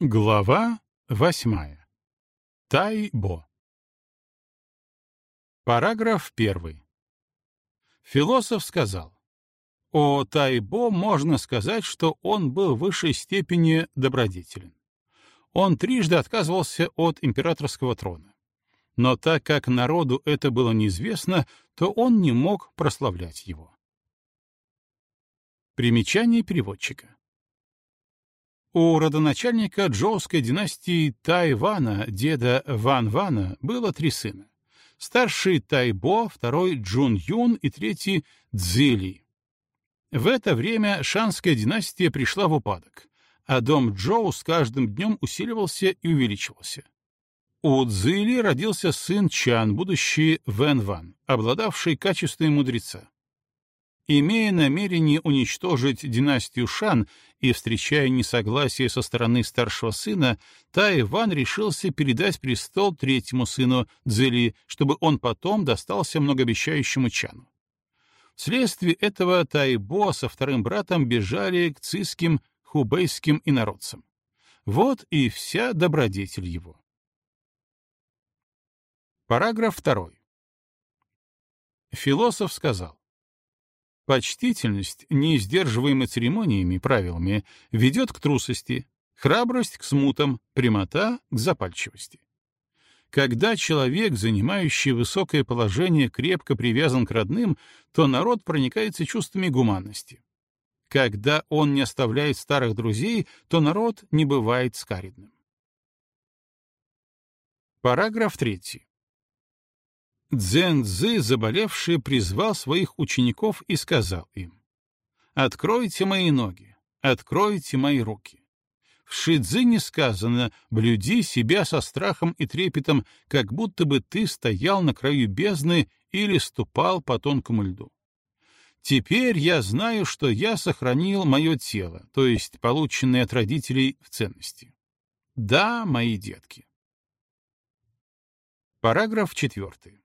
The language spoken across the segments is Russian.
Глава восьмая. Тайбо. Параграф первый. Философ сказал, о Тайбо можно сказать, что он был в высшей степени добродетелен. Он трижды отказывался от императорского трона. Но так как народу это было неизвестно, то он не мог прославлять его. Примечание переводчика. У родоначальника джоуской династии Тайвана, деда Ван Вана, было три сына. Старший Тайбо, второй Джун Юн и третий Цзили. В это время шанская династия пришла в упадок, а дом Джоу с каждым днем усиливался и увеличивался. У Цзили родился сын Чан, будущий Вэн Ван, обладавший качествами мудреца. Имея намерение уничтожить династию Шан и встречая несогласие со стороны старшего сына, Тайван решился передать престол третьему сыну Цзели, чтобы он потом достался многообещающему Чану. Вследствие этого Тайбо со вторым братом бежали к циским, хубейским инородцам. Вот и вся добродетель его. Параграф второй. Философ сказал, Почтительность, не сдерживаемая церемониями, правилами, ведет к трусости, храбрость — к смутам, прямота — к запальчивости. Когда человек, занимающий высокое положение, крепко привязан к родным, то народ проникается чувствами гуманности. Когда он не оставляет старых друзей, то народ не бывает скаридным. Параграф третий. Дзен-цзы, заболевший, призвал своих учеников и сказал им, «Откройте мои ноги, откройте мои руки». В Шидзине сказано «блюди себя со страхом и трепетом, как будто бы ты стоял на краю бездны или ступал по тонкому льду». Теперь я знаю, что я сохранил мое тело, то есть полученное от родителей в ценности. Да, мои детки. Параграф четвертый.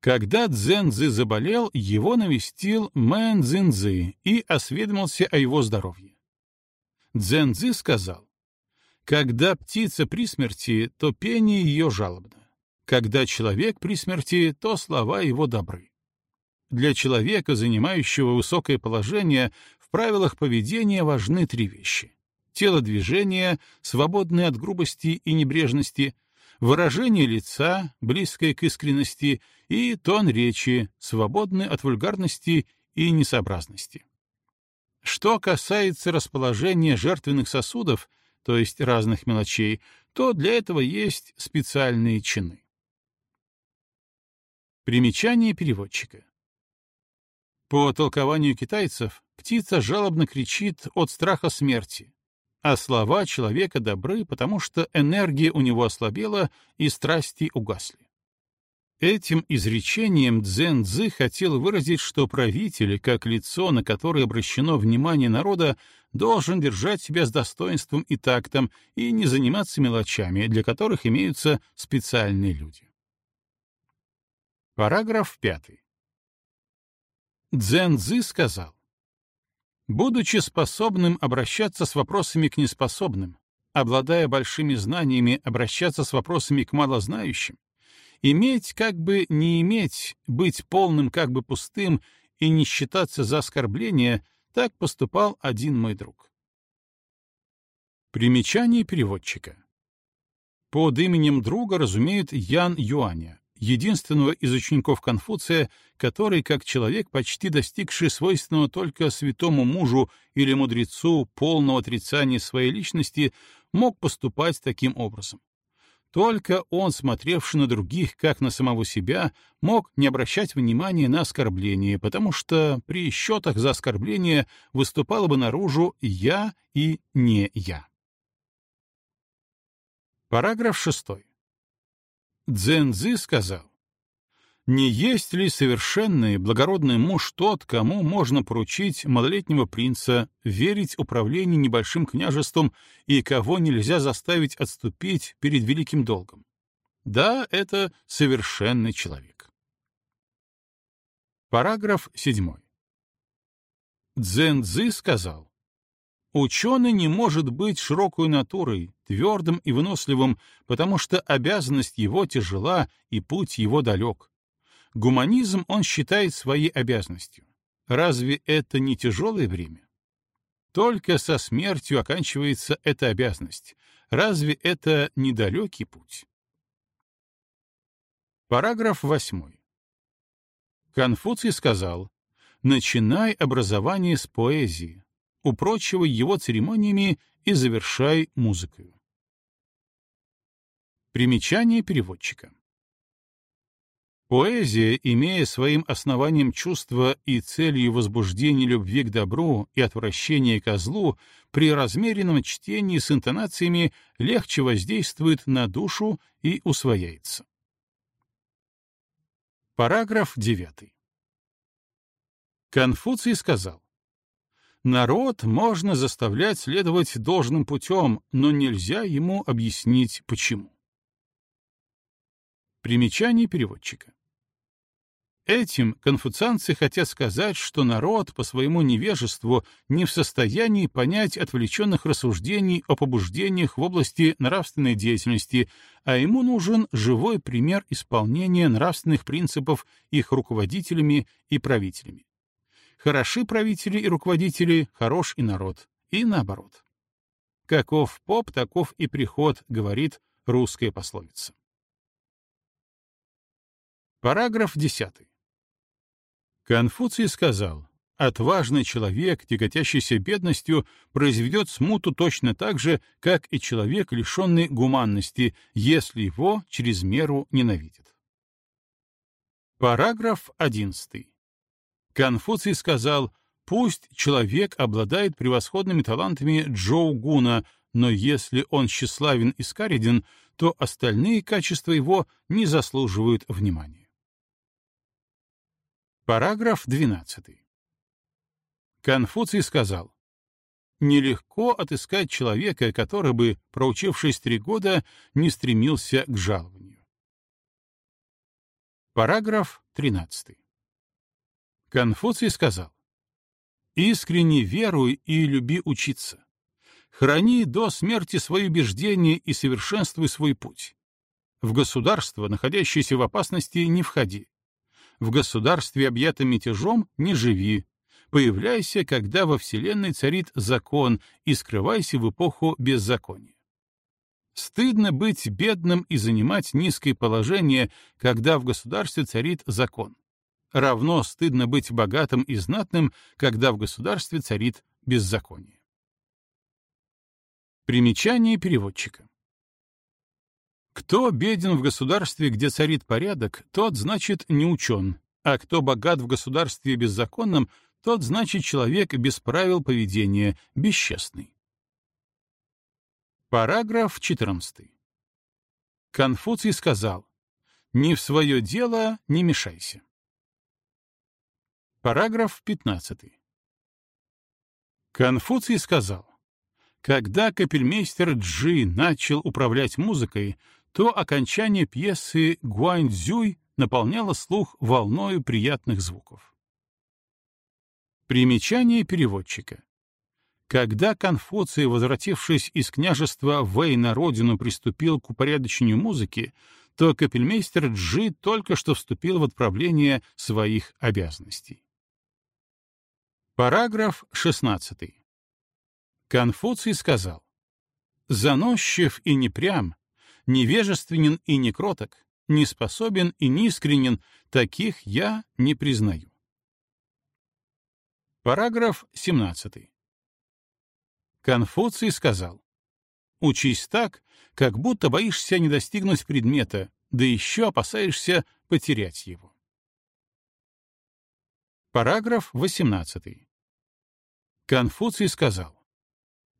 Когда Цзэнзы заболел, его навестил Мэн Цзинзы и осведомился о его здоровье. Цзэнзы сказал, «Когда птица при смерти, то пение ее жалобно. Когда человек при смерти, то слова его добры. Для человека, занимающего высокое положение, в правилах поведения важны три вещи. Телодвижение, свободное от грубости и небрежности — выражение лица, близкое к искренности, и тон речи, свободный от вульгарности и несообразности. Что касается расположения жертвенных сосудов, то есть разных мелочей, то для этого есть специальные чины. Примечание переводчика. По толкованию китайцев, птица жалобно кричит от страха смерти, а слова человека добры, потому что энергия у него ослабела и страсти угасли. Этим изречением Цзэн Цзы хотел выразить, что правитель, как лицо, на которое обращено внимание народа, должен держать себя с достоинством и тактом и не заниматься мелочами, для которых имеются специальные люди. Параграф пятый. Цзэн Цзы сказал, Будучи способным обращаться с вопросами к неспособным, обладая большими знаниями обращаться с вопросами к малознающим, иметь как бы не иметь, быть полным как бы пустым и не считаться за оскорбление, так поступал один мой друг. Примечание переводчика. Под именем друга разумеют Ян Юаня, единственного из учеников Конфуция, который, как человек, почти достигший свойственного только святому мужу или мудрецу полного отрицания своей личности, мог поступать таким образом. Только он, смотревший на других, как на самого себя, мог не обращать внимания на оскорбление, потому что при счетах за оскорбление выступало бы наружу «я» и «не я». Параграф шестой. Дзензы сказал, «Не есть ли совершенный благородный муж тот, кому можно поручить малолетнего принца, верить управлению небольшим княжеством и кого нельзя заставить отступить перед великим долгом? Да, это совершенный человек». Параграф 7. Дзензы сказал, Ученый не может быть широкой натурой, твердым и выносливым, потому что обязанность его тяжела и путь его далек. Гуманизм он считает своей обязанностью. Разве это не тяжелое время? Только со смертью оканчивается эта обязанность. Разве это недалекий путь? Параграф 8. Конфуций сказал, «Начинай образование с поэзии, упрочивай его церемониями и завершай музыкой». Примечание переводчика. Поэзия, имея своим основанием чувство и целью возбуждения любви к добру и отвращения ко злу, при размеренном чтении с интонациями легче воздействует на душу и усвояется. Параграф 9. Конфуций сказал, «Народ можно заставлять следовать должным путем, но нельзя ему объяснить, почему». Примечание переводчика. Этим конфуцианцы хотят сказать, что народ по своему невежеству не в состоянии понять отвлеченных рассуждений о побуждениях в области нравственной деятельности, а ему нужен живой пример исполнения нравственных принципов их руководителями и правителями. Хороши правители и руководители, хорош и народ, и наоборот. Каков поп, таков и приход, говорит русская пословица. Параграф 10. Конфуций сказал, отважный человек, тяготящийся бедностью, произведет смуту точно так же, как и человек, лишенный гуманности, если его через меру ненавидит. Параграф 11. Конфуций сказал, пусть человек обладает превосходными талантами Джоу Гуна, но если он тщеславен и скареден, то остальные качества его не заслуживают внимания. Параграф 12. Конфуций сказал, «Нелегко отыскать человека, который бы, проучившись три года, не стремился к жалованию». Параграф 13. Конфуций сказал, «Искренне веруй и люби учиться. Храни до смерти свои убеждения и совершенствуй свой путь. В государство, находящееся в опасности, не входи в государстве, объятом мятежом, не живи. Появляйся, когда во Вселенной царит закон, и скрывайся в эпоху беззакония. Стыдно быть бедным и занимать низкое положение, когда в государстве царит закон. Равно стыдно быть богатым и знатным, когда в государстве царит беззаконие. Примечание переводчика. Кто беден в государстве, где царит порядок, тот, значит, не учен, а кто богат в государстве беззаконном, тот, значит, человек без правил поведения, бесчестный. Параграф 14. Конфуций сказал, «Ни в свое дело не мешайся». Параграф 15. Конфуций сказал, когда капельмейстер Джи начал управлять музыкой, то окончание пьесы «Гуаньцзюй» наполняло слух волною приятных звуков. Примечание переводчика. Когда Конфуций, возвратившись из княжества Вэй на родину, приступил к упорядочению музыки, то капельмейстер Джи только что вступил в отправление своих обязанностей. Параграф 16. Конфуций сказал, «Заносчив и непрям, невежественен и некроток, неспособен и неискренен, таких я не признаю. Параграф 17. Конфуций сказал, «Учись так, как будто боишься не достигнуть предмета, да еще опасаешься потерять его». Параграф 18. Конфуций сказал,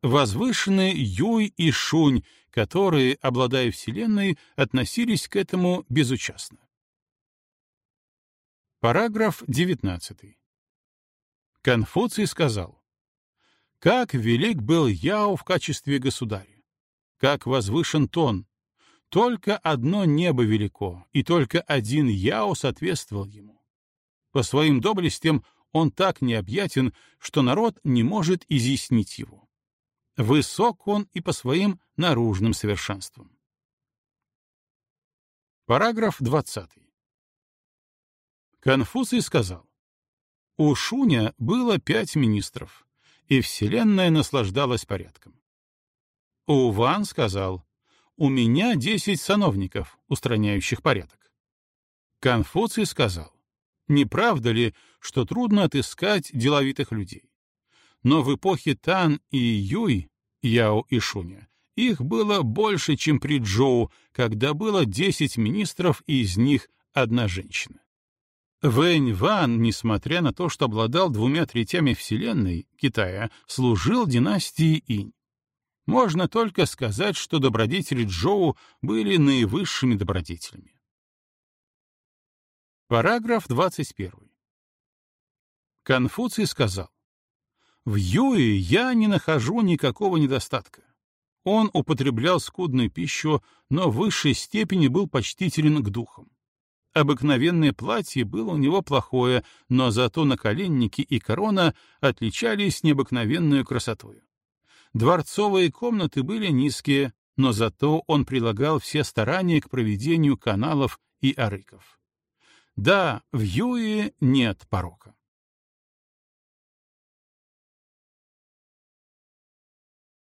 возвышенные Юй и Шунь, которые, обладая Вселенной, относились к этому безучастно. Параграф 19. Конфуций сказал, «Как велик был Яо в качестве государя! Как возвышен Тон! Только одно небо велико, и только один Яо соответствовал ему. По своим доблестям он так необъятен, что народ не может изъяснить его Высок он и по своим наружным совершенствам. Параграф 20. Конфуций сказал, «У Шуня было пять министров, и Вселенная наслаждалась порядком». У Ван сказал, «У меня десять сановников, устраняющих порядок». Конфуций сказал, «Не правда ли, что трудно отыскать деловитых людей? Но в эпохе Тан и Юй, Яо и Шуня, их было больше, чем при Джоу, когда было десять министров, и из них одна женщина. Вэнь Ван, несмотря на то, что обладал двумя третями Вселенной, Китая, служил династии Инь. Можно только сказать, что добродетели Джоу были наивысшими добродетелями. Параграф 21. Конфуций сказал, «В Юе я не нахожу никакого недостатка. Он употреблял скудную пищу, но в высшей степени был почтителен к духам. Обыкновенное платье было у него плохое, но зато наколенники и корона отличались необыкновенной красотой. Дворцовые комнаты были низкие, но зато он прилагал все старания к проведению каналов и арыков. Да, в Юе нет порока.